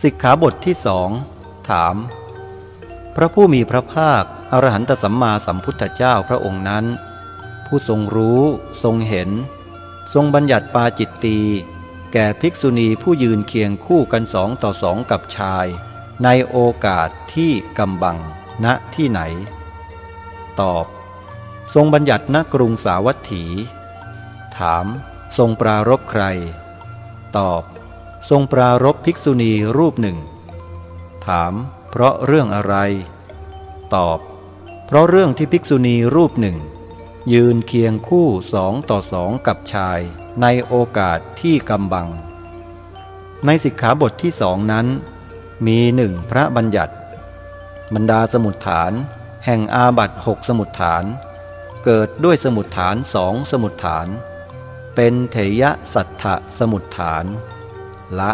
สิกขาบทที่สองถาม พระผู้มีพระภาคอรหันตสัมมาสัมพุทธเจ้าพระองค์นั้น ผู้ทรงรู้ทรงเห็น ทรงบัญญัติปาจิตตี แก่ภิกษุณีผู้ยืนเคียงคู่กันสองต่อสองกับชาย ในโอกาสที่กำบัง ณที่ไหน ตอบ ทรงบัญญัติณกรุงสาวัตถี ถาม ทรงปรารบใคร ตอบ ทรงปรารบภิกษุณีรูปหนึ่ง ถาม เพราะเรื่องอะไร ตอบ เพราะเรื่องที่ภิกษุณีรูปหนึ่ง ยืนเคียงคู่สองต่อสองกับชาย ในโอกาสที่กำบัง ในสิกขาบทที่สองนั้น มีหนึ่งพระบัญญัติ บรรดาสมุดฐาน แห่งอาบัตหกสมุดฐาน เกิดด้วยสมุดฐานสองสมุดฐาน เป็นเถยะสัทธะสมุดฐาน ละ